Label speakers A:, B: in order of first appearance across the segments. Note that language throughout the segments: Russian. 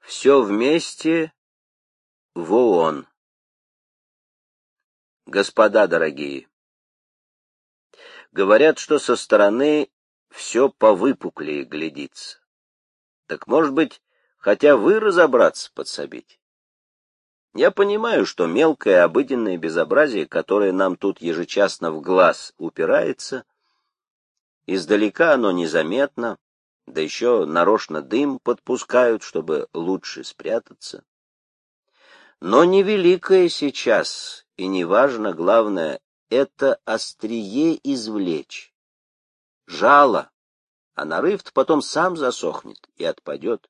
A: Все вместе в ООН. Господа дорогие, говорят, что со стороны все повыпуклее глядится. Так, может быть, хотя вы разобраться подсобите? Я понимаю, что мелкое обыденное безобразие, которое нам тут ежечасно в глаз упирается, издалека оно незаметно, да еще нарочно дым подпускают, чтобы лучше спрятаться. Но невеликое сейчас, и неважно, главное, это острие извлечь. Жало, а нарыв потом сам засохнет и отпадет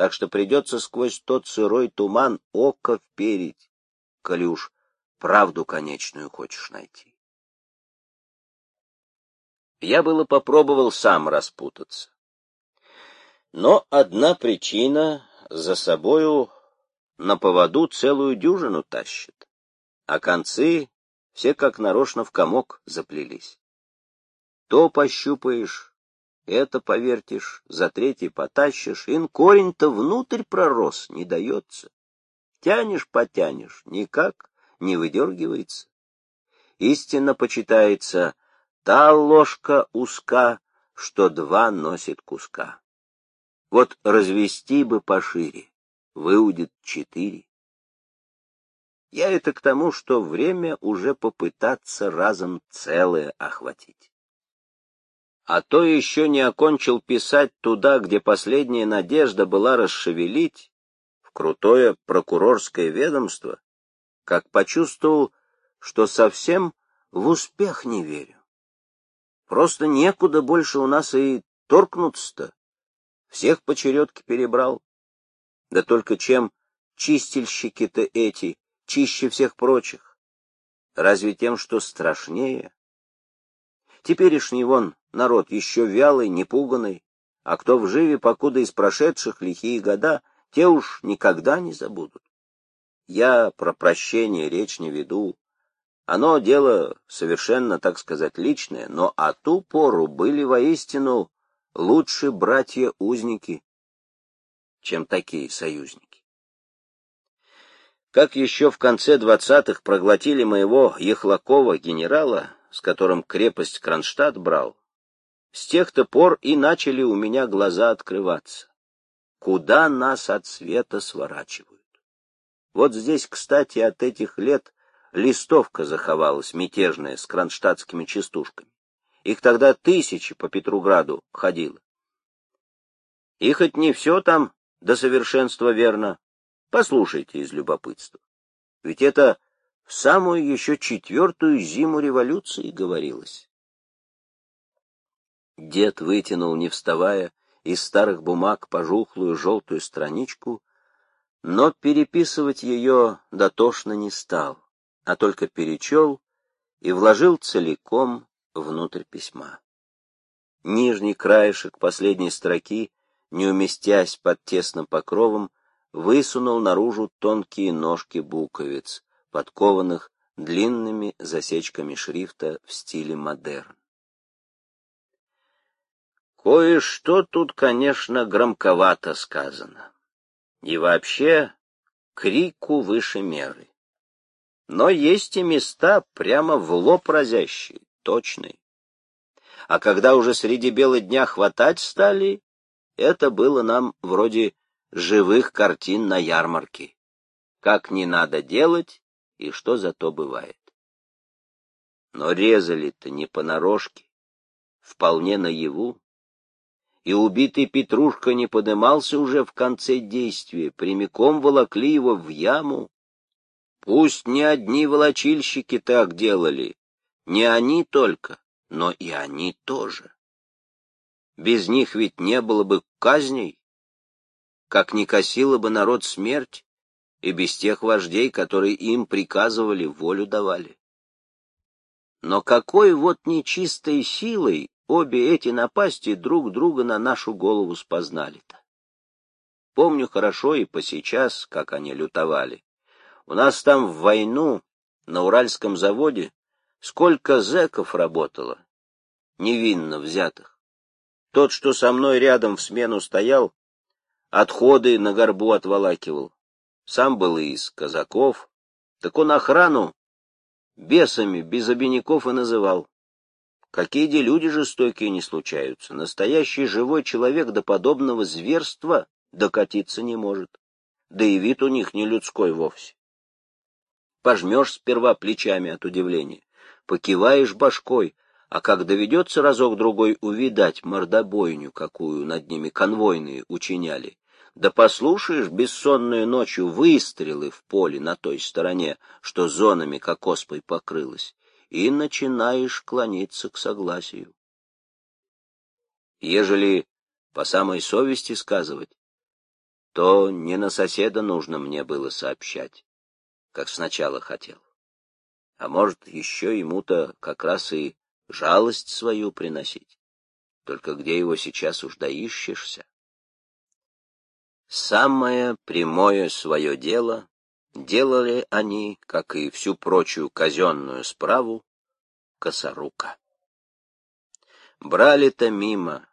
A: так что придется сквозь тот сырой туман око вперить, коли уж правду конечную хочешь найти. Я было попробовал сам распутаться. Но одна причина за собою на поводу целую дюжину тащит, а концы все как нарочно в комок заплелись. То пощупаешь, это повертишь, за третий потащишь, ин корень-то внутрь пророс, не дается. Тянешь, потянешь, никак не выдергивается. Истинно почитается та ложка узка, что два носит куска. Вот развести бы пошире, выудит четыре. Я это к тому, что время уже попытаться разом целое охватить а то еще не окончил писать туда, где последняя надежда была расшевелить, в крутое прокурорское ведомство, как почувствовал, что совсем в успех не верю. Просто некуда больше у нас и торкнуться-то. Всех по чередке перебрал. Да только чем чистильщики-то эти, чище всех прочих? Разве тем, что страшнее? Теперешний вон народ еще вялый, непуганный, а кто в живе, покуда из прошедших лихие года, те уж никогда не забудут. Я про прощение речь не веду. Оно дело совершенно, так сказать, личное, но о ту пору были воистину лучше братья-узники, чем такие союзники. Как еще в конце двадцатых проглотили моего Ехлакова генерала, с которым крепость Кронштадт брал, с тех-то пор и начали у меня глаза открываться. Куда нас от света сворачивают? Вот здесь, кстати, от этих лет листовка заховалась мятежная с кронштадтскими частушками. Их тогда тысячи по Петрограду ходило. И хоть не все там до совершенства верно, послушайте из любопытства. Ведь это в самую еще четвертую зиму революции говорилось. Дед вытянул, не вставая, из старых бумаг пожухлую желтую страничку, но переписывать ее дотошно не стал, а только перечел и вложил целиком внутрь письма. Нижний краешек последней строки, не уместясь под тесным покровом, высунул наружу тонкие ножки буковиц, подкованных длинными засечками шрифта в стиле модерн. Кое-что тут, конечно, громковато сказано. И вообще, крику выше меры. Но есть и места прямо в лоб разящие, точные. А когда уже среди бела дня хватать стали, это было нам вроде живых картин на ярмарке. Как не надо делать и что зато бывает. Но резали-то не понарошке, вполне наяву и убитый Петрушка не подымался уже в конце действия, прямиком волокли его в яму. Пусть не одни волочильщики так делали, не они только, но и они тоже. Без них ведь не было бы казней, как не косила бы народ смерть, и без тех вождей, которые им приказывали, волю давали. Но какой вот нечистой силой Обе эти напасти друг друга на нашу голову спознали-то. Помню хорошо и по сейчас, как они лютовали. У нас там в войну на Уральском заводе сколько зэков работало, невинно взятых. Тот, что со мной рядом в смену стоял, отходы на горбу отволакивал. Сам был из казаков. Так он охрану бесами без обиняков и называл. Какие де люди жестокие не случаются. Настоящий живой человек до подобного зверства докатиться не может. Да и вид у них не людской вовсе. Пожмешь сперва плечами от удивления, покиваешь башкой, а как доведется разок-другой увидать мордобойню, какую над ними конвойные учиняли, да послушаешь бессонную ночью выстрелы в поле на той стороне, что зонами как оспой покрылась, и начинаешь клониться к согласию. Ежели по самой совести сказывать, то не на соседа нужно мне было сообщать, как сначала хотел. А может, еще ему-то как раз и жалость свою приносить. Только где его сейчас уж доищешься? Самое прямое свое дело делали они, как и всю прочую казенную справу, косорука. Брали-то мимо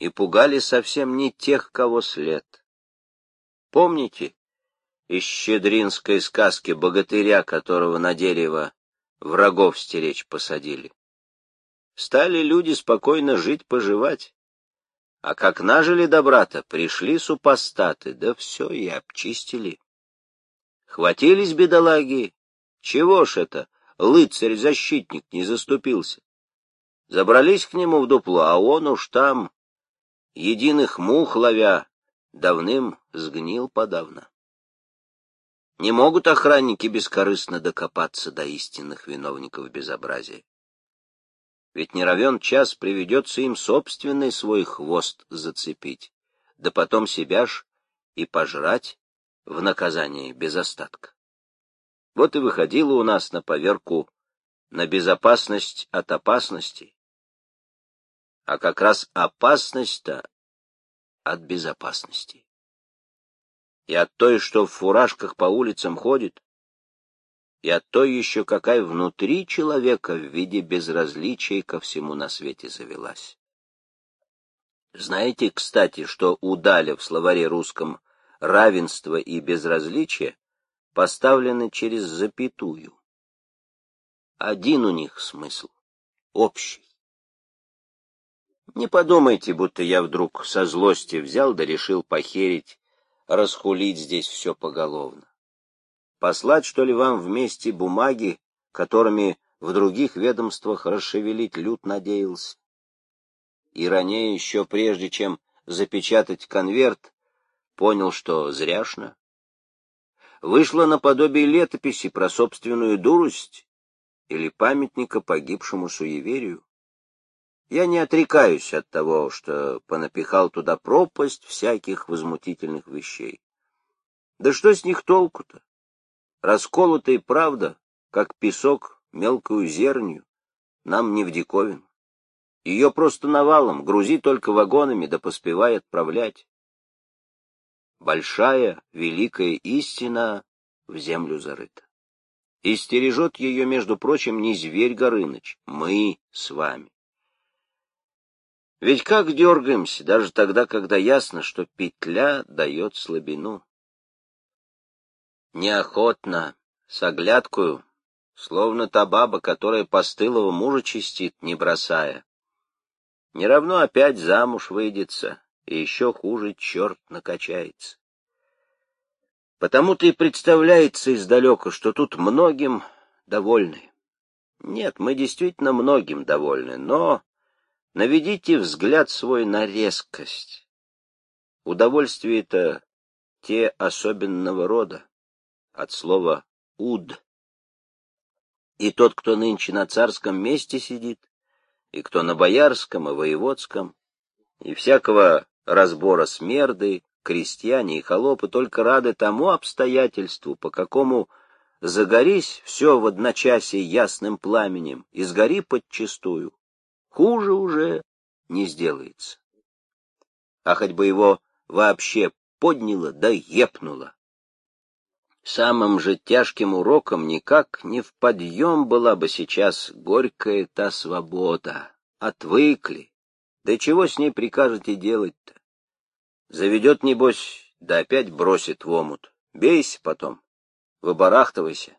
A: и пугали совсем не тех, кого след. Помните из щедринской сказки богатыря, которого на дерево врагов стеречь посадили? Стали люди спокойно жить-поживать. А как нажили добра-то, пришли супостаты, да все и обчистили. Хватились бедолаги. Чего ж это, лыцарь-защитник не заступился? Забрались к нему в дупло, а он уж там, единых мух ловя, давным сгнил подавно. Не могут охранники бескорыстно докопаться до истинных виновников безобразия. Ведь не равен час приведется им собственный свой хвост зацепить, да потом себя ж и пожрать в наказание без остатка. Вот и выходило у нас на поверку на безопасность от опасности, а как раз опасность-то от безопасности. И от той, что в фуражках по улицам ходит, и от той еще какая внутри человека в виде безразличия ко всему на свете завелась. Знаете, кстати, что у Даля в словаре русском равенство и безразличие поставлены через запятую. Один у них смысл — общий. Не подумайте, будто я вдруг со злости взял да решил похерить, расхулить здесь все поголовно. Послать, что ли, вам вместе бумаги, которыми в других ведомствах расшевелить люд надеялся? И ранее, еще прежде, чем запечатать конверт, понял, что зряшно. Вышло наподобие летописи про собственную дурость или памятника погибшему суеверию. Я не отрекаюсь от того, что понапихал туда пропасть всяких возмутительных вещей. Да что с них толку-то? Расколотая правда, как песок мелкую зернью, нам не в диковину. Ее просто навалом, грузи только вагонами, да поспевай отправлять. Большая, великая истина в землю зарыта. И стережет ее, между прочим, не зверь Горыныч, мы с вами. Ведь как дергаемся, даже тогда, когда ясно, что петля дает слабину. Неохотно, с оглядкою, словно та баба, которая постылого мужа чистит, не бросая. Не равно опять замуж выйдется, и еще хуже черт накачается. Потому-то и представляется издалека, что тут многим довольны. Нет, мы действительно многим довольны, но Наведите взгляд свой на резкость. Удовольствие-то те особенного рода, от слова «уд». И тот, кто нынче на царском месте сидит, и кто на боярском и воеводском, и всякого разбора смерды, крестьяне и холопы только рады тому обстоятельству, по какому загорись все в одночасье ясным пламенем и сгори подчистую, Хуже уже не сделается. А хоть бы его вообще подняло да епнуло. Самым же тяжким уроком никак не в подъем была бы сейчас горькая та свобода. Отвыкли. Да чего с ней прикажете делать-то? Заведет, небось, да опять бросит в омут. Бейся потом, выбарахтывайся.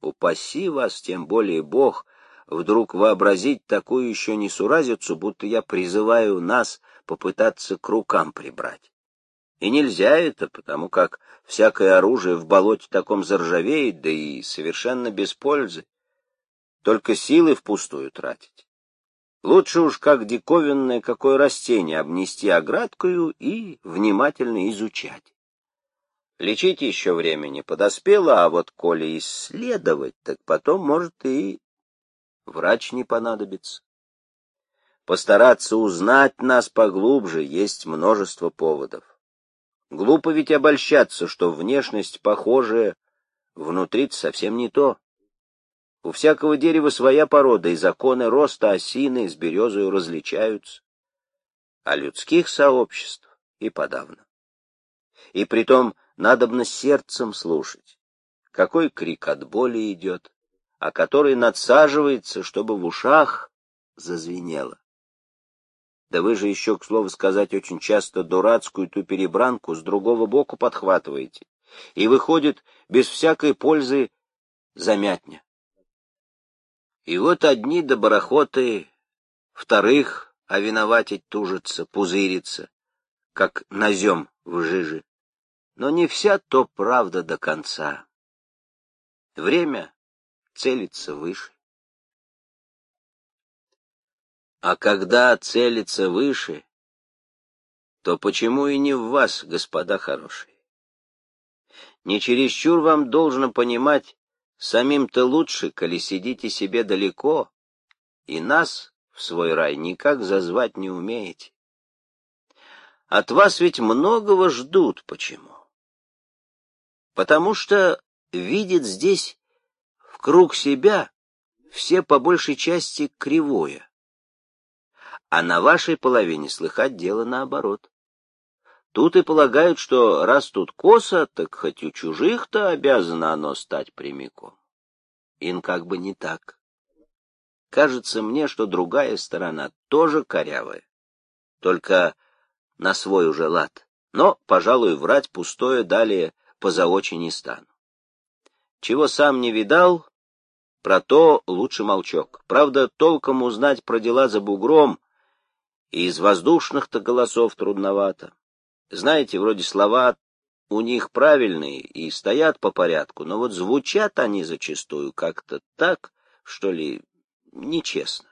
A: Упаси вас, тем более Бог, вдруг вообразить такую еще несуразицу, будто я призываю нас попытаться к рукам прибрать. И нельзя это, потому как всякое оружие в болоте таком заржавеет, да и совершенно без пользы. Только силы впустую тратить. Лучше уж как диковинное какое растение обнести оградкою и внимательно изучать. Лечить еще времени подоспело, а вот коли исследовать, так потом, может, и врач не понадобится. Постараться узнать нас поглубже есть множество поводов. Глупо ведь обольщаться, что внешность похожая, внутри совсем не то. У всякого дерева своя порода, и законы роста осины с березою различаются. А людских сообществ и подавно. И притом надобно сердцем слушать, какой крик от боли идет, а который надсаживается, чтобы в ушах зазвенело. Да вы же еще, к слову сказать, очень часто дурацкую ту перебранку с другого боку подхватываете, и выходит без всякой пользы замятня. И вот одни доброхоты, вторых, а виноватить тужится, пузырится, как назем в жиже. Но не вся то правда до конца. Время целится выше. А когда целится выше, то почему и не в вас, господа хорошие? Не чересчур вам должно понимать, самим-то лучше, коли сидите себе далеко, и нас в свой рай никак зазвать не умеете. От вас ведь многого ждут. Почему? Потому что видит здесь круг себя все по большей части кривое а на вашей половине слыхать дело наоборот. Тут и полагают, что раз тут косо, так хоть у чужих-то обязано оно стать прямиком. Ин как бы не так. Кажется мне, что другая сторона тоже корявая, только на свой уже лад. Но, пожалуй, врать пустое далее позаочи не стану. Чего сам не видал, про то лучше молчок. Правда, толком узнать про дела за бугром и из воздушных-то голосов трудновато. Знаете, вроде слова у них правильные и стоят по порядку, но вот звучат они зачастую как-то так, что ли, нечестно.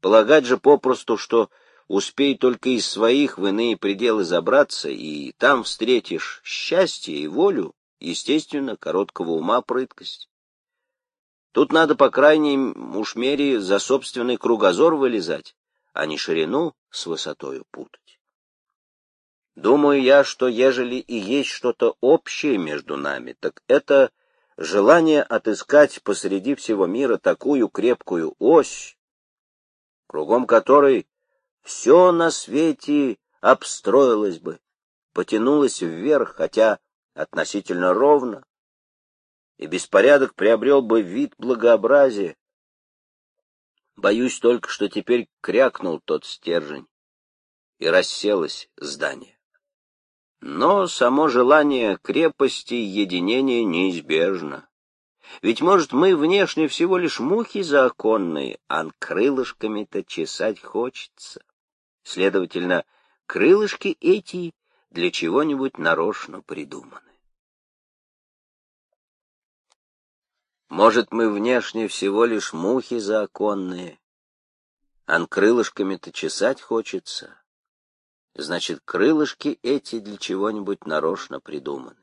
A: Полагать же попросту, что успей только из своих в иные пределы забраться, и там встретишь счастье и волю, естественно, короткого ума прыткость. Тут надо, по крайней уж мере, за собственный кругозор вылезать, а не ширину с высотою путать. Думаю я, что ежели и есть что-то общее между нами, так это желание отыскать посреди всего мира такую крепкую ось, кругом которой все на свете обстроилось бы, потянулось вверх, хотя относительно ровно, и беспорядок приобрел бы вид благообразия, Боюсь только, что теперь крякнул тот стержень, и расселось здание. Но само желание крепости и единения неизбежно. Ведь, может, мы внешне всего лишь мухи законные, а крылышками-то чесать хочется. Следовательно, крылышки эти для чего-нибудь нарочно придуманы. Может, мы внешне всего лишь мухи законные, ан крылышками-то чесать хочется. Значит, крылышки эти для чего-нибудь нарочно придуманы.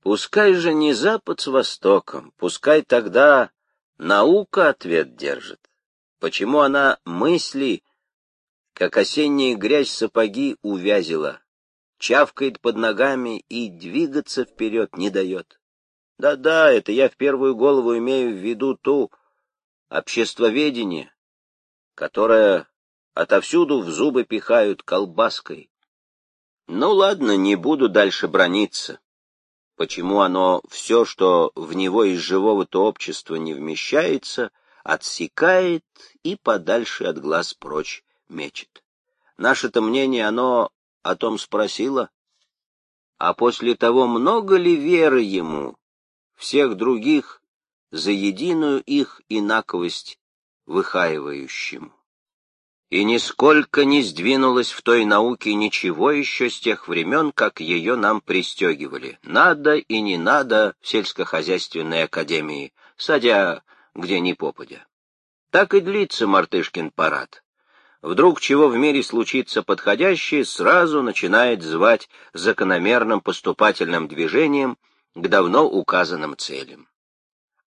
A: Пускай же не Запад с Востоком, пускай тогда наука ответ держит. Почему она мысли, как осенняя грязь сапоги, увязила, чавкает под ногами и двигаться вперед не дает? Да-да, это я в первую голову имею в виду ту обществоведение, которое отовсюду в зубы пихают колбаской. Ну ладно, не буду дальше брониться. Почему оно все, что в него из живого-то общества не вмещается, отсекает и подальше от глаз прочь мечет. Наше-то мнение, оно о том спросило. А после того, много ли веры ему, всех других, за единую их инаковость выхаивающему? И нисколько не сдвинулось в той науке ничего еще с тех времен, как ее нам пристегивали. Надо и не надо в сельскохозяйственной академии, садя где ни попадя. Так и длится мартышкин парад. Вдруг чего в мире случится подходящее, сразу начинает звать закономерным поступательным движением к давно указанным целям.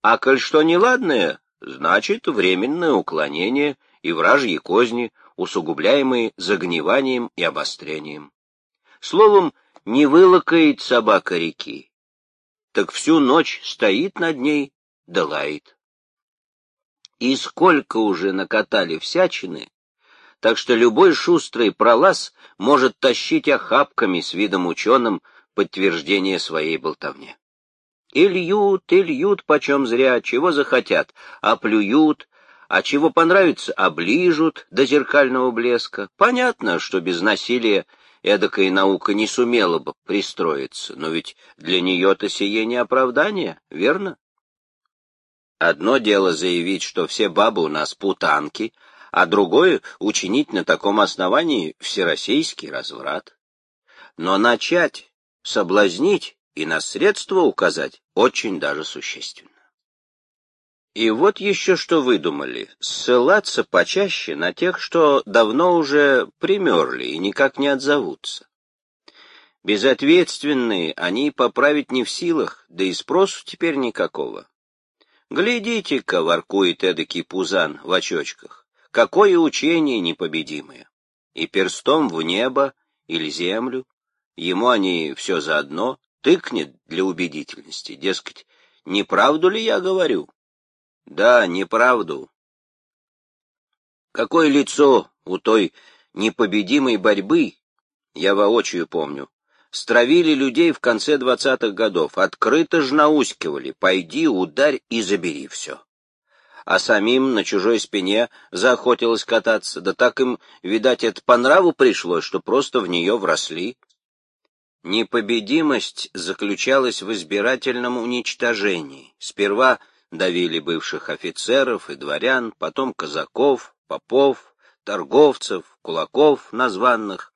A: А коль что неладное, значит временное уклонение и вражьи козни, усугубляемые загниванием и обострением. Словом, не вылакает собака реки, так всю ночь стоит над ней да лает. И сколько уже накатали всячины, так что любой шустрый пролаз может тащить охапками с видом ученым подтверждение своей болтовне. И льют, и льют почем зря, чего захотят, а плюют, а чего понравится, оближут до зеркального блеска. Понятно, что без насилия эдакая наука не сумела бы пристроиться, но ведь для нее-то сие не оправдание, верно? Одно дело заявить, что все бабы у нас путанки, а другое — учинить на таком основании всероссийский разврат. Но начать, соблазнить и на средства указать очень даже существенно. И вот еще что выдумали — ссылаться почаще на тех, что давно уже примерли и никак не отзовутся. Безответственные они поправить не в силах, да и спросу теперь никакого. Глядите-ка, воркует эдакий пузан в очочках, какое учение непобедимое. И перстом в небо или землю, ему они все заодно, тыкнет для убедительности, дескать, неправду ли я говорю? Да, неправду. Какое лицо у той непобедимой борьбы, я воочию помню, стравили людей в конце двадцатых годов, открыто ж наускивали, пойди, ударь и забери все. А самим на чужой спине заохотилось кататься, да так им, видать, это по нраву пришлось, что просто в нее вросли. Непобедимость заключалась в избирательном уничтожении. Сперва давили бывших офицеров и дворян, потом казаков, попов, торговцев, кулаков названных,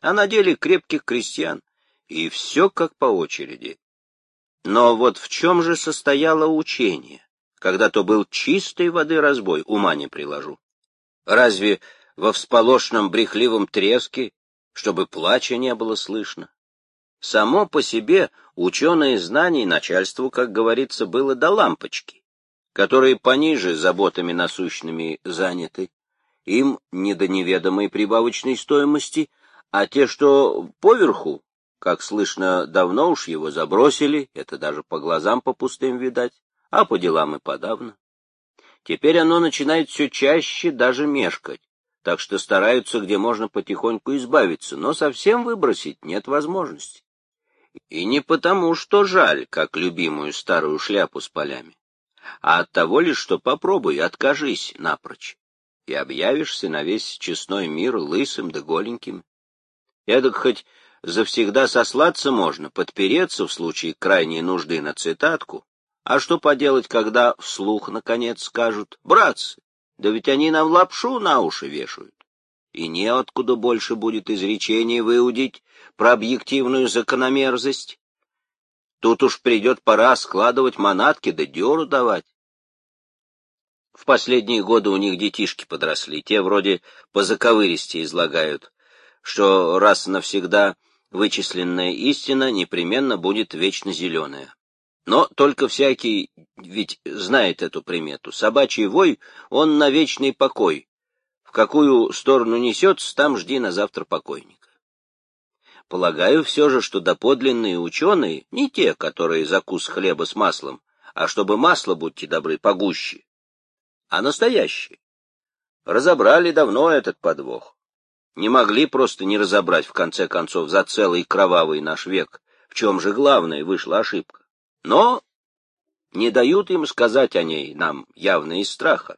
A: а на деле крепких крестьян, и все как по очереди. Но вот в чем же состояло учение, когда то был чистой воды разбой, ума не приложу. Разве во всполошном брехливом треске, чтобы плача не было слышно? Само по себе ученые знаний начальству, как говорится, было до лампочки, которые пониже заботами насущными заняты, им не до неведомой прибавочной стоимости, а те, что поверху, как слышно, давно уж его забросили, это даже по глазам по пустым видать, а по делам и подавно. Теперь оно начинает все чаще даже мешкать, так что стараются, где можно потихоньку избавиться, но совсем выбросить нет возможности. И не потому, что жаль, как любимую старую шляпу с полями, а от того лишь, что попробуй, откажись напрочь, и объявишься на весь честной мир лысым да голеньким. Эдак хоть завсегда сослаться можно, подпереться в случае крайней нужды на цитатку. А что поделать, когда вслух, наконец, скажут «Братцы, да ведь они нам лапшу на уши вешают». И неоткуда больше будет изречений выудить про объективную закономерность. Тут уж придет пора складывать манатки да дёру давать. В последние годы у них детишки подросли, те вроде по заковыристи излагают, что раз навсегда вычисленная истина непременно будет вечно зеленая. Но только всякий ведь знает эту примету. Собачий вой, он на вечный покой. В какую сторону несется, там жди на завтра покойника. Полагаю все же, что доподлинные ученые, не те, которые закус хлеба с маслом, а чтобы масло, будьте добры, погуще, а настоящие. Разобрали давно этот подвох не могли просто не разобрать, в конце концов, за целый кровавый наш век, в чем же главное вышла ошибка. Но не дают им сказать о ней нам явно из страха.